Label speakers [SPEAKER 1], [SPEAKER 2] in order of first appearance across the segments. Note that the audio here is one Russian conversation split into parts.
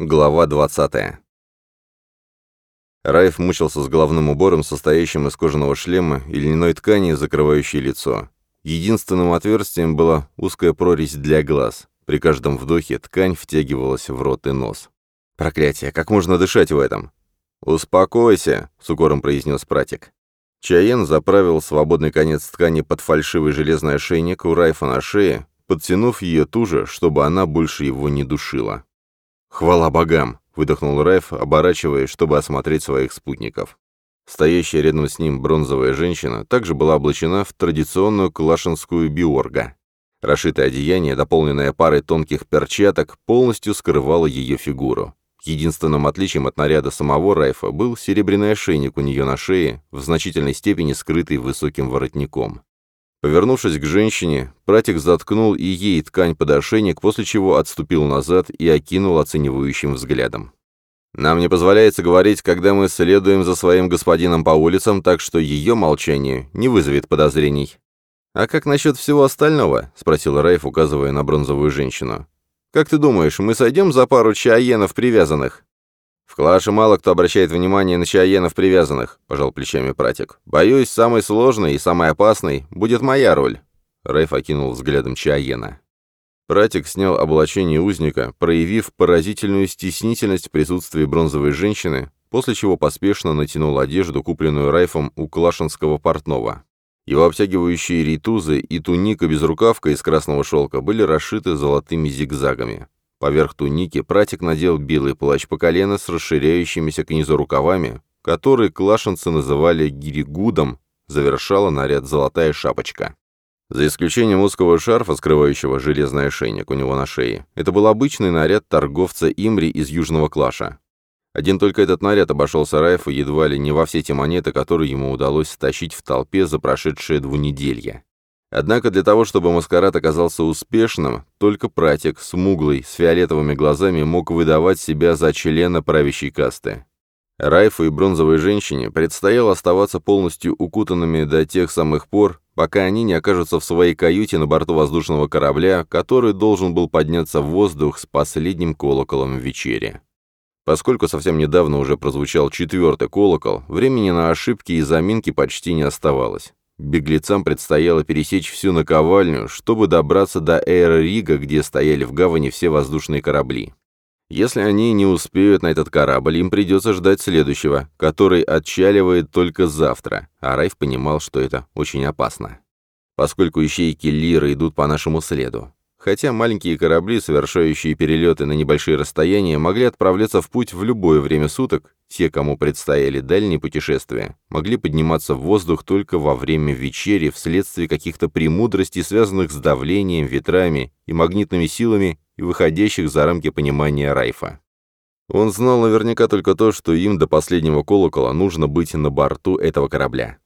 [SPEAKER 1] Глава 20. Райф мучился с головным убором, состоящим из кожаного шлема и льняной ткани, закрывающей лицо. Единственным отверстием была узкая прорезь для глаз. При каждом вдохе ткань втягивалась в рот и нос. «Проклятие, как можно дышать в этом?» «Успокойся», — с укором произнес пратик. Чаен заправил свободный конец ткани под фальшивый железный ошейник у Райфа на шее, подтянув ее туже, чтобы она больше его не душила. «Хвала богам!» — выдохнул Райф, оборачиваясь, чтобы осмотреть своих спутников. Стоящая рядом с ним бронзовая женщина также была облачена в традиционную калашинскую биорга. Расшитое одеяние, дополненное парой тонких перчаток, полностью скрывало ее фигуру. Единственным отличием от наряда самого Райфа был серебряный ошейник у нее на шее, в значительной степени скрытый высоким воротником. Повернувшись к женщине, пратик заткнул и ей ткань под ошейник, после чего отступил назад и окинул оценивающим взглядом. «Нам не позволяется говорить, когда мы следуем за своим господином по улицам, так что ее молчание не вызовет подозрений». «А как насчет всего остального?» — спросил Райф, указывая на бронзовую женщину. «Как ты думаешь, мы сойдем за пару чаенов привязанных?» «В Клаше мало кто обращает внимание на чаенов привязанных», — пожал плечами пратик. «Боюсь, самой сложной и самой опасной будет моя роль». Рейф окинул взглядом чаена. Пратик снял облачение узника, проявив поразительную стеснительность в присутствии бронзовой женщины, после чего поспешно натянул одежду, купленную Райфом у клашинского портного. Его обтягивающие ритузы и туника без рукавка из красного шелка были расшиты золотыми зигзагами. Поверх туники пратик надел белый плащ по колено с расширяющимися к низу рукавами, который клашенцы называли гиригудом, завершала наряд золотая шапочка. За исключением узкого шарфа, скрывающего железный ошейник у него на шее, это был обычный наряд торговца Имри из Южного Клаша. Один только этот наряд обошелся Райфу едва ли не во все те монеты, которые ему удалось стащить в толпе за прошедшие двунеделья. Однако для того, чтобы маскарад оказался успешным, только пратик, смуглый, с фиолетовыми глазами, мог выдавать себя за члена правящей касты. Райфу и бронзовой женщине предстояло оставаться полностью укутанными до тех самых пор, пока они не окажутся в своей каюте на борту воздушного корабля, который должен был подняться в воздух с последним колоколом вечери. Поскольку совсем недавно уже прозвучал четвертый колокол, времени на ошибки и заминки почти не оставалось. Беглецам предстояло пересечь всю наковальню, чтобы добраться до Эйра-Рига, где стояли в гавани все воздушные корабли. Если они не успеют на этот корабль, им придется ждать следующего, который отчаливает только завтра, а Райф понимал, что это очень опасно. Поскольку ищейки Лиры идут по нашему следу. Хотя маленькие корабли, совершающие перелеты на небольшие расстояния, могли отправляться в путь в любое время суток, те, кому предстояли дальние путешествия, могли подниматься в воздух только во время вечери вследствие каких-то премудростей, связанных с давлением, ветрами и магнитными силами, и выходящих за рамки понимания Райфа. Он знал наверняка только то, что им до последнего колокола нужно быть на борту этого корабля.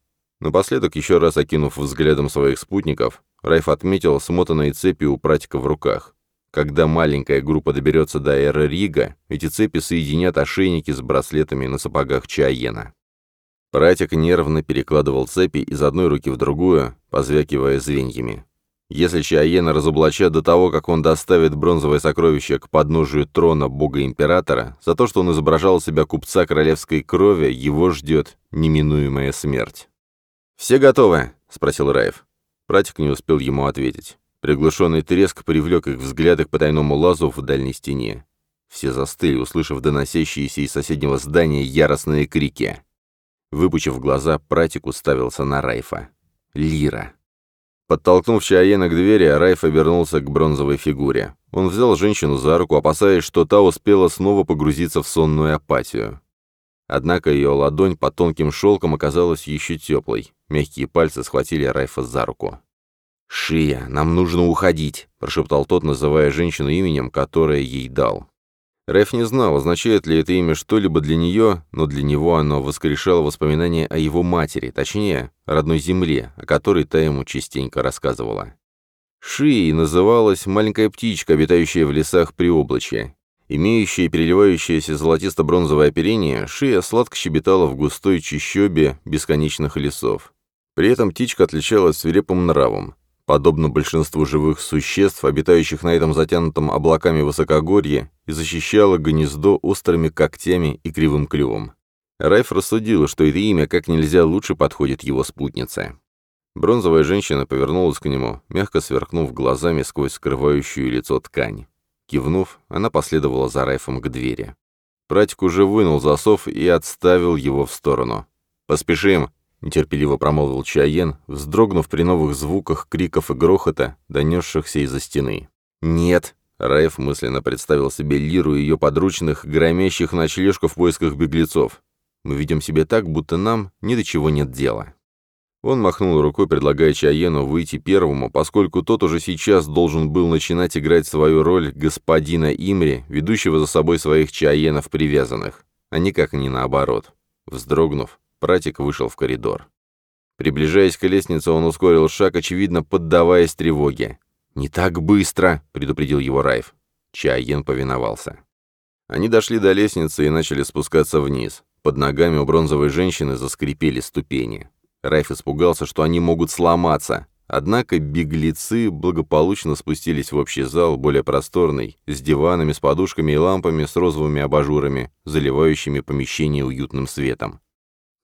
[SPEAKER 1] Напоследок, еще раз окинув взглядом своих спутников, Райф отметил смотанные цепи у пратика в руках. Когда маленькая группа доберется до эры Рига, эти цепи соединят ошейники с браслетами на сапогах Чаена. Пратик нервно перекладывал цепи из одной руки в другую, позвякивая звеньями. Если Чаена разоблачат до того, как он доставит бронзовое сокровище к подножию трона бога-императора, за то, что он изображал себя купца королевской крови, его ждет неминуемая смерть. «Все готовы?» — спросил Раев. Пратик не успел ему ответить. Приглушенный треск привлек их взгляды к потайному лазу в дальней стене. Все застыли, услышав доносящиеся из соседнего здания яростные крики. Выпучив глаза, пратик уставился на Райфа. «Лира!» Подтолкнув Чаена к двери, Райф обернулся к бронзовой фигуре. Он взял женщину за руку, опасаясь, что та успела снова погрузиться в сонную апатию. Однако ее ладонь по тонким шелком оказалась еще теплой. Мягкие пальцы схватили Райфа за руку. «Шия, нам нужно уходить», — прошептал тот, называя женщину именем, которое ей дал. Рэф не знал, означает ли это имя что-либо для нее, но для него оно воскрешало воспоминания о его матери, точнее, родной земле, о которой та ему частенько рассказывала. Шией называлась маленькая птичка, обитающая в лесах при облаче. Имеющая переливающееся золотисто-бронзовое оперение, шия сладко щебетала в густой чащобе бесконечных лесов. При этом птичка отличалась свирепым нравом. Подобно большинству живых существ, обитающих на этом затянутом облаками высокогорье, и защищала гнездо острыми когтями и кривым клювом. Райф рассудил, что это имя как нельзя лучше подходит его спутнице. Бронзовая женщина повернулась к нему, мягко сверкнув глазами сквозь скрывающую лицо ткань. Кивнув, она последовала за Райфом к двери. Пратик уже вынул засов и отставил его в сторону. «Поспешим!» — нетерпеливо промолвил Чаен, вздрогнув при новых звуках, криков и грохота, донесшихся из-за стены. «Нет!» — Раев мысленно представил себе Лиру и ее подручных, громящих ночлежку в поисках беглецов. «Мы ведем себя так, будто нам ни до чего нет дела». Он махнул рукой, предлагая Чаену выйти первому, поскольку тот уже сейчас должен был начинать играть свою роль господина Имри, ведущего за собой своих Чаенов привязанных, а никак не наоборот. Вздрогнув, Пратик вышел в коридор. Приближаясь к лестнице, он ускорил шаг, очевидно, поддаваясь тревоге. «Не так быстро!» — предупредил его Райф. Чайен повиновался. Они дошли до лестницы и начали спускаться вниз. Под ногами у бронзовой женщины заскрипели ступени. Райф испугался, что они могут сломаться. Однако беглецы благополучно спустились в общий зал, более просторный, с диванами, с подушками и лампами с розовыми абажурами, заливающими помещение уютным светом.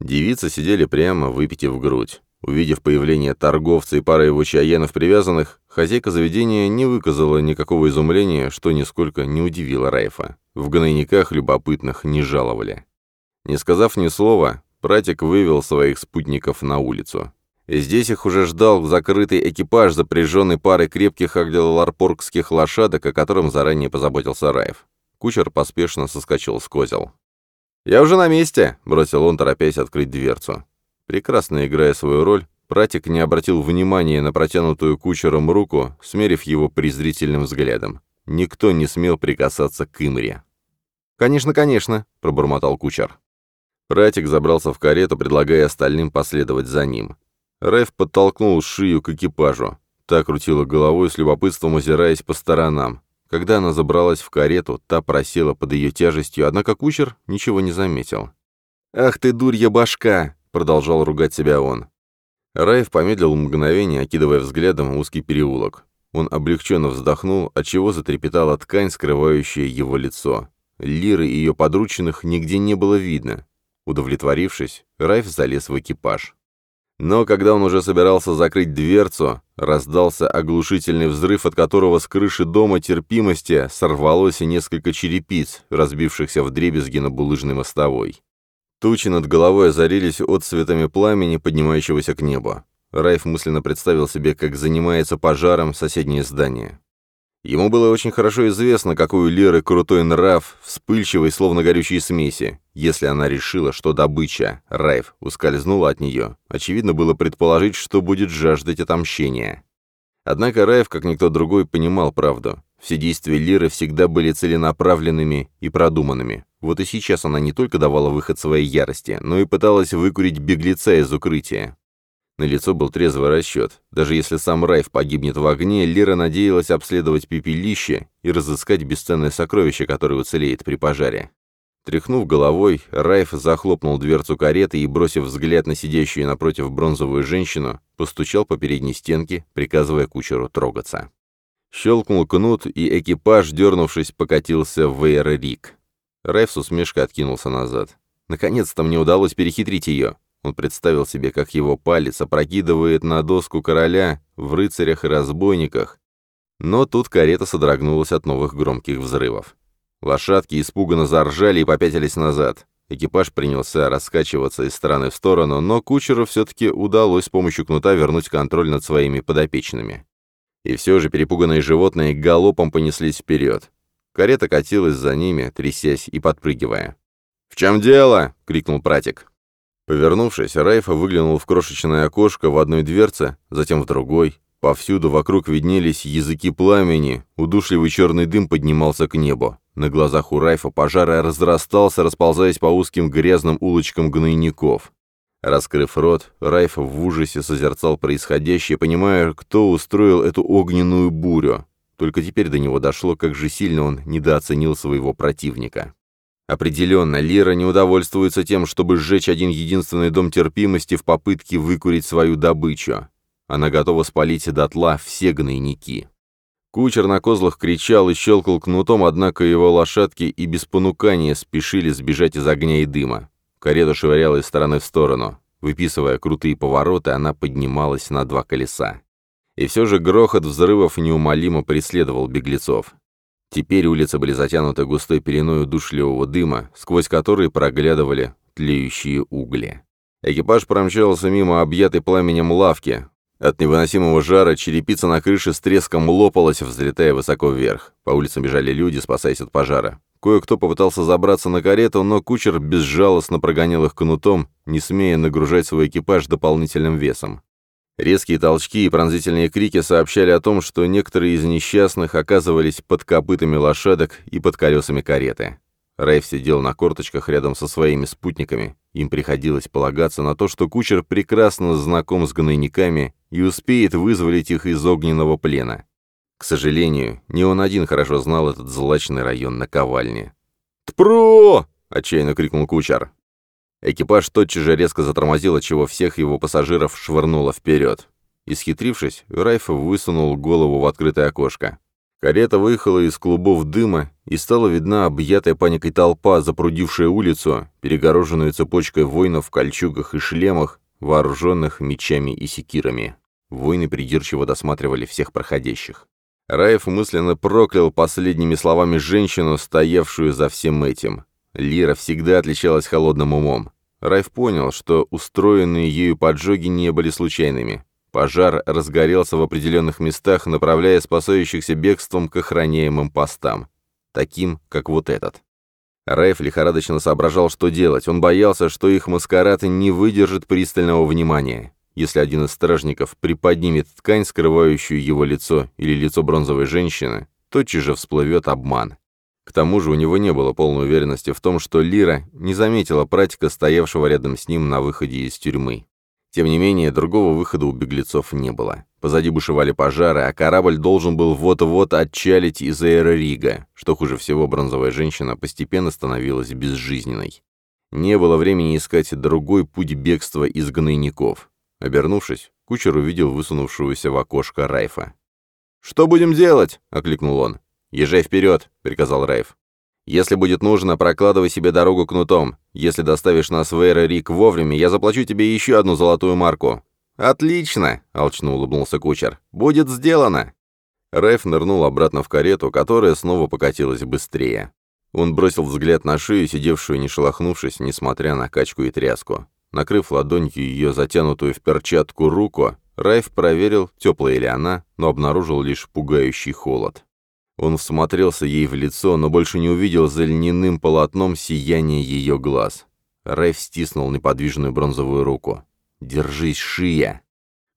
[SPEAKER 1] Девицы сидели прямо, выпитив грудь. Увидев появление торговца и пары его чаенов привязанных, хозяйка заведения не выказала никакого изумления, что нисколько не удивило Райфа. В гнойниках любопытных не жаловали. Не сказав ни слова, пратик вывел своих спутников на улицу. Здесь их уже ждал закрытый экипаж, запряженный парой крепких агделарпоргских лошадок, о котором заранее позаботился Раев. Кучер поспешно соскочил с козел. «Я уже на месте», — бросил он, торопясь открыть дверцу. Прекрасно играя свою роль, Пратик не обратил внимания на протянутую кучером руку, смерив его презрительным взглядом. Никто не смел прикасаться к Имре. «Конечно, конечно», — пробормотал кучер. Пратик забрался в карету, предлагая остальным последовать за ним. Рэф подтолкнул шию к экипажу. Та крутила головой, с любопытством озираясь по сторонам. Когда она забралась в карету, та просела под ее тяжестью, однако кучер ничего не заметил. «Ах ты, дурья башка!» — продолжал ругать себя он. Раев помедлил мгновение, окидывая взглядом узкий переулок. Он облегченно вздохнул, отчего затрепетала ткань, скрывающая его лицо. Лиры и ее подручных нигде не было видно. Удовлетворившись, Райф залез в экипаж. Но когда он уже собирался закрыть дверцу, раздался оглушительный взрыв, от которого с крыши дома терпимости сорвалось и несколько черепиц, разбившихся в дребезги на булыжной мостовой. Тучи над головой озарились отцветами пламени, поднимающегося к небу. Райф мысленно представил себе, как занимается пожаром соседнее здание. Ему было очень хорошо известно, какой у Леры крутой нрав, вспыльчивый, словно горючие смеси. Если она решила, что добыча, Райф, ускользнула от нее, очевидно было предположить, что будет жаждать отомщения. Однако Райф, как никто другой, понимал правду. Все действия Леры всегда были целенаправленными и продуманными. Вот и сейчас она не только давала выход своей ярости, но и пыталась выкурить беглеца из укрытия. На лицо был трезвый расчет. Даже если сам Райф погибнет в огне, Лира надеялась обследовать пепелище и разыскать бесценное сокровище, которое уцелеет при пожаре. Тряхнув головой, Райф захлопнул дверцу кареты и, бросив взгляд на сидящую напротив бронзовую женщину, постучал по передней стенке, приказывая кучеру трогаться. Щелкнул кнут, и экипаж, дернувшись, покатился в Эйр-Рик. Райф с усмешкой откинулся назад. «Наконец-то мне удалось перехитрить ее!» Он представил себе, как его палец опрокидывает на доску короля в рыцарях и разбойниках. Но тут карета содрогнулась от новых громких взрывов. Лошадки испуганно заржали и попятились назад. Экипаж принялся раскачиваться из стороны в сторону, но кучеру все-таки удалось с помощью кнута вернуть контроль над своими подопечными. И все же перепуганные животные галопом понеслись вперед. Карета катилась за ними, трясясь и подпрыгивая. «В чем дело?» — крикнул пратик. Повернувшись, Райфа выглянул в крошечное окошко в одной дверце, затем в другой. Повсюду вокруг виднелись языки пламени, удушливый черный дым поднимался к небу. На глазах у Райфа пожар разрастался, расползаясь по узким грязным улочкам гнойников. Раскрыв рот, Райф в ужасе созерцал происходящее, понимая, кто устроил эту огненную бурю. Только теперь до него дошло, как же сильно он недооценил своего противника. Определенно, Лира не удовольствуется тем, чтобы сжечь один единственный дом терпимости в попытке выкурить свою добычу. Она готова спалить дотла все гнойники. Кучер на козлах кричал и щелкал кнутом, однако его лошадки и без понукания спешили сбежать из огня и дыма. Карета швыряла из стороны в сторону. Выписывая крутые повороты, она поднималась на два колеса. И все же грохот взрывов неумолимо преследовал беглецов. Теперь улицы были затянуты густой пеленой удушливого дыма, сквозь который проглядывали тлеющие угли. Экипаж промчался мимо объятой пламенем лавки. От невыносимого жара черепица на крыше с треском лопалась, взлетая высоко вверх. По улицам бежали люди, спасаясь от пожара. Кое-кто попытался забраться на карету, но кучер безжалостно прогонял их кнутом, не смея нагружать свой экипаж дополнительным весом. Резкие толчки и пронзительные крики сообщали о том, что некоторые из несчастных оказывались под копытами лошадок и под колесами кареты. Райф сидел на корточках рядом со своими спутниками. Им приходилось полагаться на то, что кучер прекрасно знаком с гнойниками и успеет вызволить их из огненного плена. К сожалению, не он один хорошо знал этот злачный район на наковальни. Тпро! — отчаянно крикнул кучер. Экипаж тотчас же резко затормозил, чего всех его пассажиров швырнуло вперед. Исхитрившись, Райф высунул голову в открытое окошко. Карета выехала из клубов дыма, и стала видна объятая паникой толпа, запрудившая улицу, перегороженную цепочкой воинов в кольчугах и шлемах, вооруженных мечами и секирами. Воины придирчиво досматривали всех проходящих. Раев мысленно проклял последними словами женщину, стоявшую за всем этим. Лира всегда отличалась холодным умом. Райф понял, что устроенные ею поджоги не были случайными. Пожар разгорелся в определенных местах, направляя спасающихся бегством к охраняемым постам, таким, как вот этот. Райф лихорадочно соображал, что делать. Он боялся, что их маскарад не выдержит пристального внимания. Если один из стражников приподнимет ткань, скрывающую его лицо, или лицо бронзовой женщины, тотчас же всплывет обман. К тому же у него не было полной уверенности в том, что Лира не заметила пратика, стоявшего рядом с ним на выходе из тюрьмы. Тем не менее, другого выхода у беглецов не было. Позади бушевали пожары, а корабль должен был вот-вот отчалить из Эйрорига. Что хуже всего, бронзовая женщина постепенно становилась безжизненной. Не было времени искать другой путь бегства из гнойников. Обернувшись, кучер увидел высунувшегося в окошко Райфа. «Что будем делать?» — окликнул он. «Езжай вперед», — приказал Райф. «Если будет нужно, прокладывай себе дорогу кнутом. Если доставишь нас в Эйра Рик вовремя, я заплачу тебе еще одну золотую марку». «Отлично!» — алчно улыбнулся кучер. «Будет сделано!» Райф нырнул обратно в карету, которая снова покатилась быстрее. Он бросил взгляд на шею, сидевшую не шелохнувшись, несмотря на качку и тряску. Накрыв ладонью ее затянутую в перчатку руку, Райф проверил, теплая ли она, но обнаружил лишь пугающий холод. Он всмотрелся ей в лицо, но больше не увидел за льняным полотном сияние ее глаз. Рэйв стиснул неподвижную бронзовую руку. «Держись, шия!»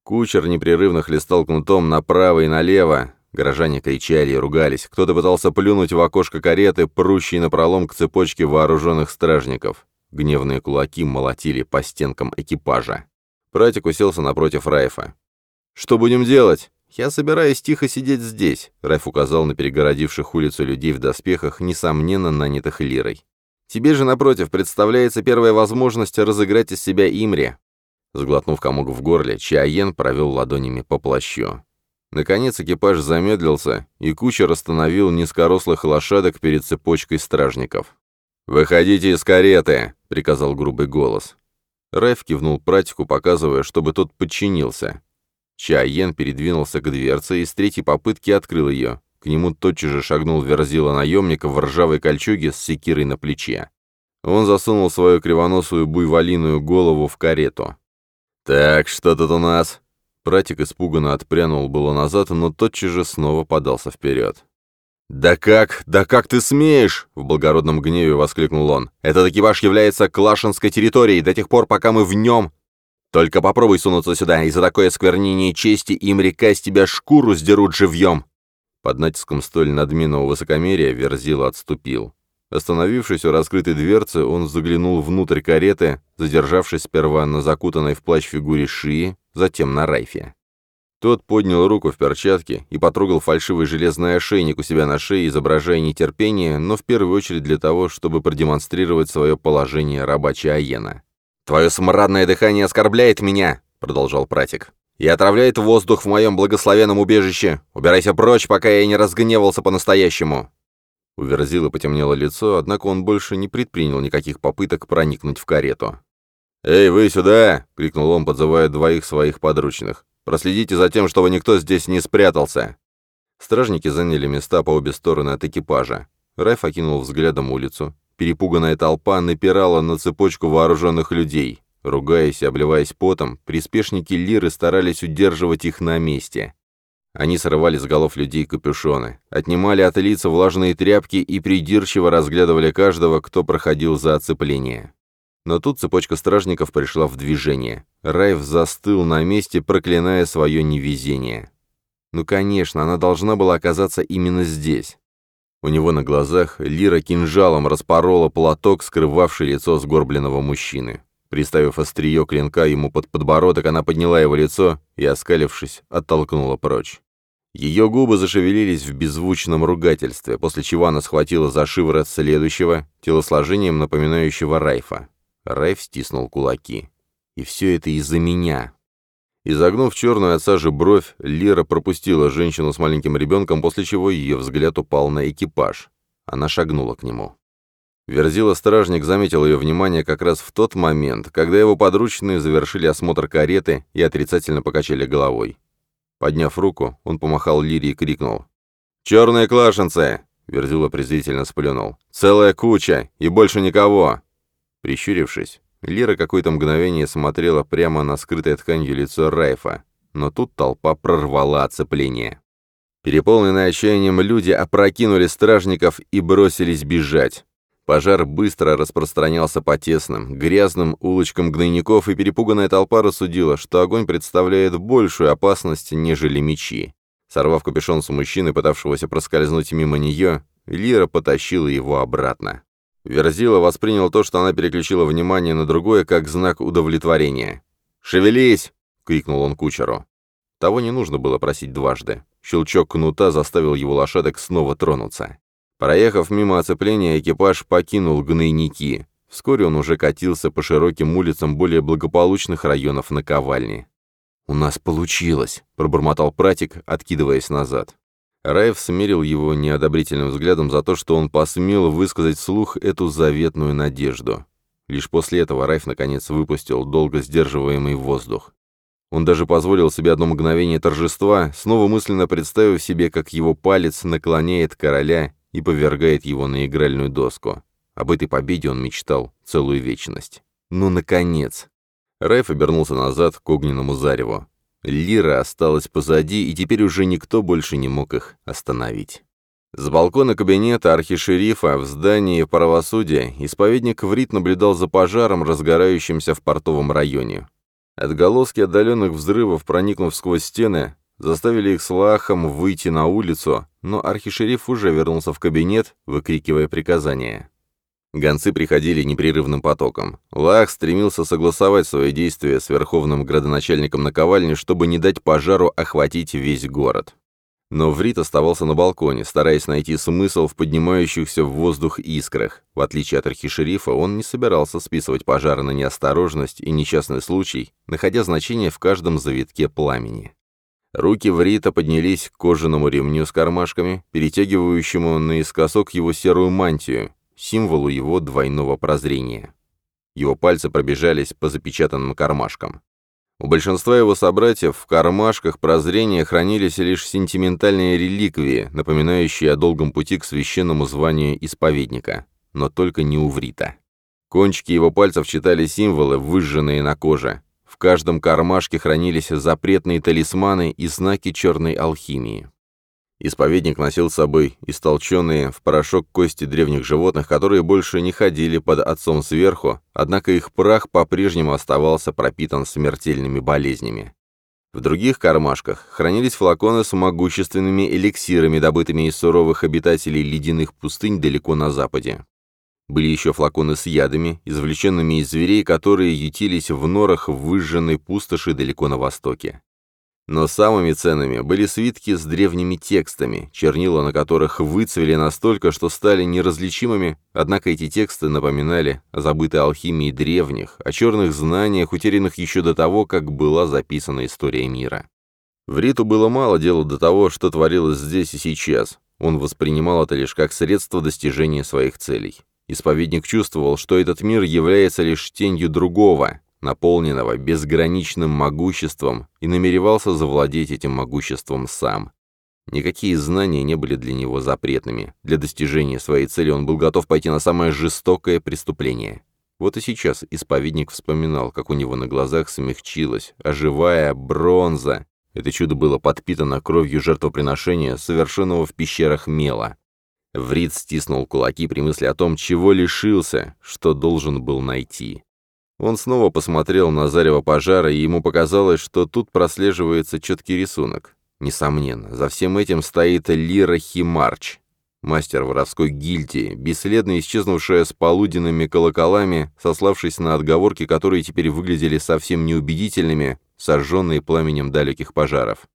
[SPEAKER 1] Кучер непрерывно хлестал кнутом направо и налево. Горожане кричали и ругались. Кто-то пытался плюнуть в окошко кареты, прущей напролом к цепочке вооруженных стражников. Гневные кулаки молотили по стенкам экипажа. Пратик уселся напротив Райфа. «Что будем делать?» «Я собираюсь тихо сидеть здесь», — Райф указал на перегородивших улицу людей в доспехах, несомненно нанятых Лирой. «Тебе же, напротив, представляется первая возможность разыграть из себя Имри». Сглотнув комок в горле, Чиаен провел ладонями по плащу. Наконец экипаж замедлился, и кучер остановил низкорослых лошадок перед цепочкой стражников. «Выходите из кареты!» — приказал грубый голос. Райф кивнул пратику, показывая, чтобы тот подчинился. Чайен передвинулся к дверце и с третьей попытки открыл ее. К нему тотчас же шагнул верзила наемника в ржавой кольчуге с секирой на плече. Он засунул свою кривоносую буйволиную голову в карету. «Так, что тут у нас?» Пратик испуганно отпрянул было назад, но тотчас же снова подался вперед. «Да как? Да как ты смеешь?» — в благородном гневе воскликнул он. «Этот экипаж является Клашинской территорией до тех пор, пока мы в нем только попробуй сунуться сюда, и за такое осквернение чести им река с тебя шкуру сдерут живьем!» Под натиском столь надменного высокомерия Верзила отступил. Остановившись у раскрытой дверцы, он заглянул внутрь кареты, задержавшись сперва на закутанной в плащ фигуре Шии, затем на Райфе. Тот поднял руку в перчатке и потрогал фальшивый железный ошейник у себя на шее, изображая нетерпение, но в первую очередь для того, чтобы продемонстрировать свое положение рабача Аена. «Твое смрадное дыхание оскорбляет меня», — продолжал пратик, «и отравляет воздух в моем благословенном убежище. Убирайся прочь, пока я не разгневался по-настоящему». У Верзила потемнело лицо, однако он больше не предпринял никаких попыток проникнуть в карету. «Эй, вы сюда!» — крикнул он, подзывая двоих своих подручных. «Проследите за тем, чтобы никто здесь не спрятался!» Стражники заняли места по обе стороны от экипажа. Райф окинул взглядом улицу, Перепуганная толпа напирала на цепочку вооруженных людей. Ругаясь и обливаясь потом, приспешники Лиры старались удерживать их на месте. Они срывали с голов людей капюшоны, отнимали от лиц влажные тряпки и придирчиво разглядывали каждого, кто проходил за оцепление. Но тут цепочка стражников пришла в движение. Райв застыл на месте, проклиная свое невезение. Ну, конечно, она должна была оказаться именно здесь. У него на глазах Лира кинжалом распорола платок, скрывавший лицо сгорбленного мужчины. Приставив острие клинка ему под подбородок, она подняла его лицо и, оскалившись, оттолкнула прочь. Ее губы зашевелились в беззвучном ругательстве, после чего она схватила за шиворот следующего, телосложением напоминающего Райфа. Райф стиснул кулаки. «И все это из-за меня», Изогнув черную от сажи бровь, Лира пропустила женщину с маленьким ребенком, после чего ее взгляд упал на экипаж. Она шагнула к нему. Верзила-стражник заметил ее внимание как раз в тот момент, когда его подручные завершили осмотр кареты и отрицательно покачали головой. Подняв руку, он помахал Лире и крикнул. «Черные клашенцы!» — Верзила презрительно сплюнул. «Целая куча! И больше никого!» Прищурившись, Лира какое-то мгновение смотрела прямо на скрытое тканью лицо Райфа, но тут толпа прорвала оцепление. Переполненные отчаянием люди опрокинули стражников и бросились бежать. Пожар быстро распространялся по тесным, грязным улочкам гнойников, и перепуганная толпа рассудила, что огонь представляет большую опасность, нежели мечи. Сорвав капюшон с мужчины, пытавшегося проскользнуть мимо нее, Лира потащила его обратно. Верзила воспринял то, что она переключила внимание на другое, как знак удовлетворения. «Шевелись!» — крикнул он кучеру. Того не нужно было просить дважды. Щелчок кнута заставил его лошадок снова тронуться. Проехав мимо оцепления, экипаж покинул гнойники. Вскоре он уже катился по широким улицам более благополучных районов наковальни. «У нас получилось!» — пробормотал пратик, откидываясь назад. Райф смирил его неодобрительным взглядом за то, что он посмел высказать вслух эту заветную надежду. Лишь после этого Райф наконец выпустил долго сдерживаемый воздух. Он даже позволил себе одно мгновение торжества, снова мысленно представив себе, как его палец наклоняет короля и повергает его на игральную доску. Об этой победе он мечтал целую вечность. Ну, наконец! Райф обернулся назад к огненному зареву. Лира осталась позади, и теперь уже никто больше не мог их остановить. С балкона кабинета архишерифа в здании правосудия исповедник Врит наблюдал за пожаром, разгорающимся в портовом районе. Отголоски отдаленных взрывов, проникнув сквозь стены, заставили их с лахом выйти на улицу, но архишериф уже вернулся в кабинет, выкрикивая приказания. Гонцы приходили непрерывным потоком. Лах стремился согласовать свои действия с верховным градоначальником наковальни, чтобы не дать пожару охватить весь город. Но Врит оставался на балконе, стараясь найти смысл в поднимающихся в воздух искрах. В отличие от архишерифа, он не собирался списывать пожары на неосторожность и несчастный случай, находя значение в каждом завитке пламени. Руки Врита поднялись к кожаному ремню с кармашками, перетягивающему наискосок его серую мантию, символу его двойного прозрения. Его пальцы пробежались по запечатанным кармашкам. У большинства его собратьев в кармашках прозрения хранились лишь сентиментальные реликвии, напоминающие о долгом пути к священному званию исповедника, но только не у Врита. Кончики его пальцев читали символы, выжженные на коже. В каждом кармашке хранились запретные талисманы и знаки черной алхимии. Исповедник носил с собой истолченные в порошок кости древних животных, которые больше не ходили под отцом сверху, однако их прах по-прежнему оставался пропитан смертельными болезнями. В других кармашках хранились флаконы с могущественными эликсирами, добытыми из суровых обитателей ледяных пустынь далеко на западе. Были еще флаконы с ядами, извлеченными из зверей, которые ютились в норах выжженной пустоши далеко на востоке. Но самыми ценными были свитки с древними текстами, чернила на которых выцвели настолько, что стали неразличимыми, однако эти тексты напоминали о забытой алхимии древних, о черных знаниях, утерянных еще до того, как была записана история мира. В Риту было мало дела до того, что творилось здесь и сейчас. Он воспринимал это лишь как средство достижения своих целей. Исповедник чувствовал, что этот мир является лишь тенью другого, наполненного безграничным могуществом, и намеревался завладеть этим могуществом сам. Никакие знания не были для него запретными. Для достижения своей цели он был готов пойти на самое жестокое преступление. Вот и сейчас исповедник вспоминал, как у него на глазах смягчилась, оживая бронза. Это чудо было подпитано кровью жертвоприношения, совершенного в пещерах мела. Врид стиснул кулаки при мысли о том, чего лишился, что должен был найти. Он снова посмотрел на зарево пожара, и ему показалось, что тут прослеживается четкий рисунок. Несомненно, за всем этим стоит Лира Химарч, мастер воровской гильдии, бесследно исчезнувшая с полуденными колоколами, сославшись на отговорки, которые теперь выглядели совсем неубедительными, сожженные пламенем далеких пожаров.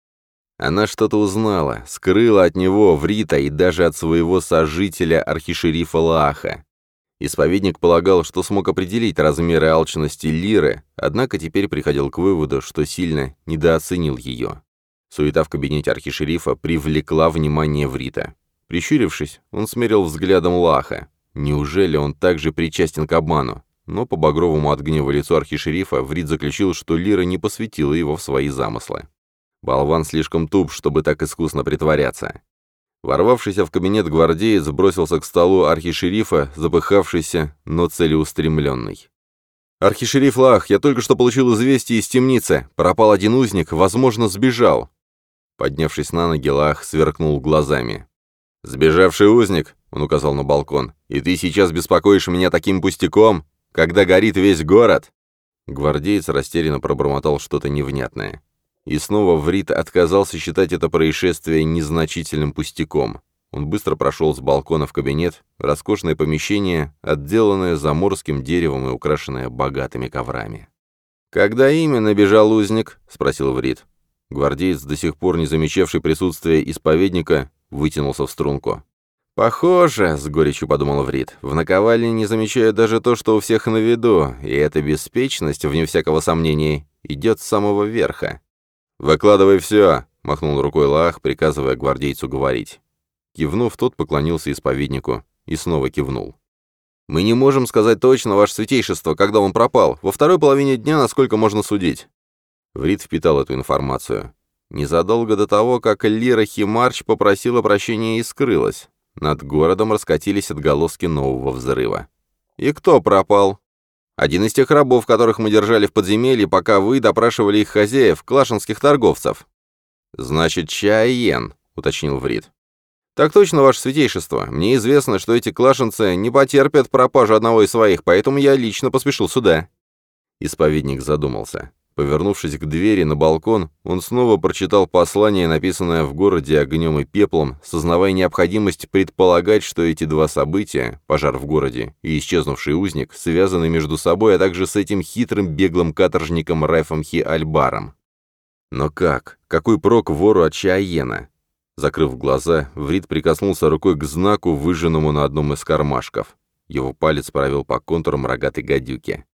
[SPEAKER 1] Она что-то узнала, скрыла от него, Врита и даже от своего сожителя архишерифа Лааха. Исповедник полагал, что смог определить размеры алчности Лиры, однако теперь приходил к выводу, что сильно недооценил ее. Суета в кабинете архишерифа привлекла внимание Врита. Прищурившись, он смерил взглядом Лаха. Неужели он также причастен к обману? Но по багровому от гнева лицу архишерифа Врит заключил, что Лира не посвятила его в свои замыслы. Болван слишком туп, чтобы так искусно притворяться. Ворвавшийся в кабинет гвардеец бросился к столу архишерифа, запыхавшийся, но целеустремленный. «Архишериф Лах, я только что получил известие из темницы. Пропал один узник, возможно, сбежал». Поднявшись на ноги, Лах сверкнул глазами. «Сбежавший узник», — он указал на балкон, — «и ты сейчас беспокоишь меня таким пустяком, когда горит весь город?» Гвардеец растерянно пробормотал что-то невнятное. И снова Врит отказался считать это происшествие незначительным пустяком. Он быстро прошел с балкона в кабинет, роскошное помещение, отделанное заморским деревом и украшенное богатыми коврами. «Когда именно бежал узник?» — спросил Врит. Гвардеец, до сих пор не замечавший присутствие исповедника, вытянулся в струнку. «Похоже», — с горечью подумал Врит, — «в наковальне не замечая даже то, что у всех на виду, и эта беспечность, вне всякого сомнения, идет с самого верха. «Выкладывай все!» — махнул рукой Лах, приказывая гвардейцу говорить. Кивнув, тот поклонился исповеднику и снова кивнул. «Мы не можем сказать точно, ваше святейшество, когда он пропал. Во второй половине дня, насколько можно судить». Врит впитал эту информацию. Незадолго до того, как Лира Химарч попросила прощения и скрылась, над городом раскатились отголоски нового взрыва. «И кто пропал?» Один из тех рабов, которых мы держали в подземелье, пока вы допрашивали их хозяев, клашинских торговцев». «Значит, Чайен, — уточнил Врид. «Так точно, ваше святейшество. Мне известно, что эти клашенцы не потерпят пропажу одного из своих, поэтому я лично поспешил сюда». Исповедник задумался. Повернувшись к двери на балкон, он снова прочитал послание, написанное в городе огнем и пеплом, сознавая необходимость предполагать, что эти два события, пожар в городе и исчезнувший узник, связаны между собой, а также с этим хитрым беглым каторжником Райфом Хи Альбаром. Но как? Какой прок вору от Чаена? Закрыв глаза, Врит прикоснулся рукой к знаку, выжженному на одном из кармашков. Его палец провел по контурам рогатой гадюки.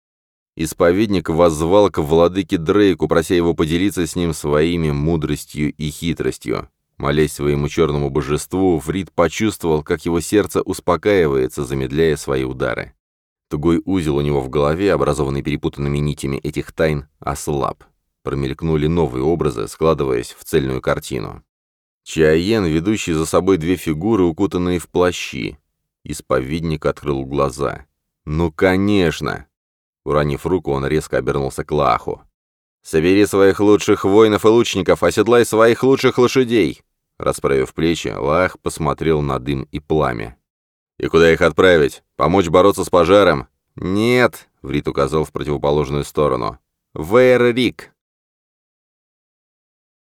[SPEAKER 1] Исповедник воззвал к владыке Дрейку, прося его поделиться с ним своими мудростью и хитростью. Молясь своему черному божеству, Фрид почувствовал, как его сердце успокаивается, замедляя свои удары. Тугой узел у него в голове, образованный перепутанными нитями этих тайн, ослаб. Промелькнули новые образы, складываясь в цельную картину. Чаен, ведущий за собой две фигуры, укутанные в плащи. Исповедник открыл глаза. «Ну, конечно! Уронив руку, он резко обернулся к Лаху. «Собери своих лучших воинов и лучников, оседлай своих лучших лошадей!» Расправив плечи, Лах посмотрел на дым и пламя. «И куда их отправить? Помочь бороться с пожаром?» «Нет!» — Врит указал в противоположную сторону. «Вэйр-Рик!»